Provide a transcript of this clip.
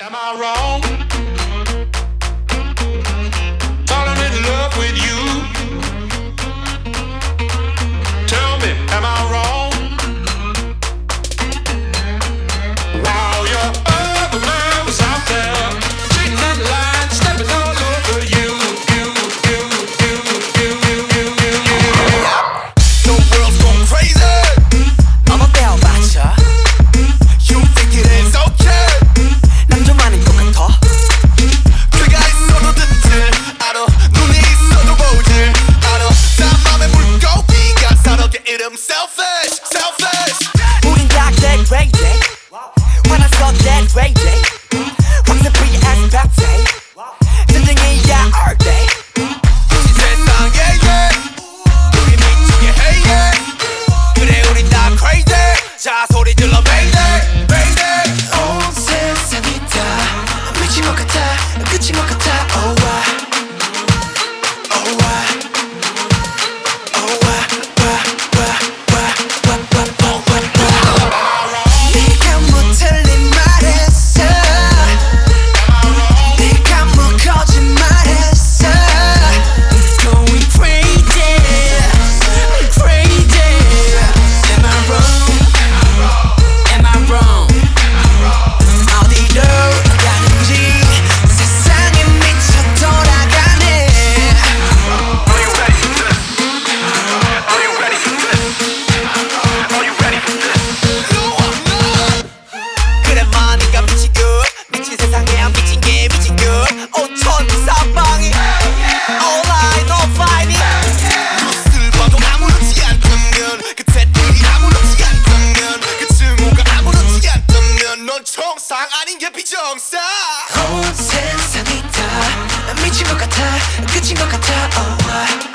Am I wrong? 온 세상이 다. 미친 것 같아. 끝인 것 같아. Oh,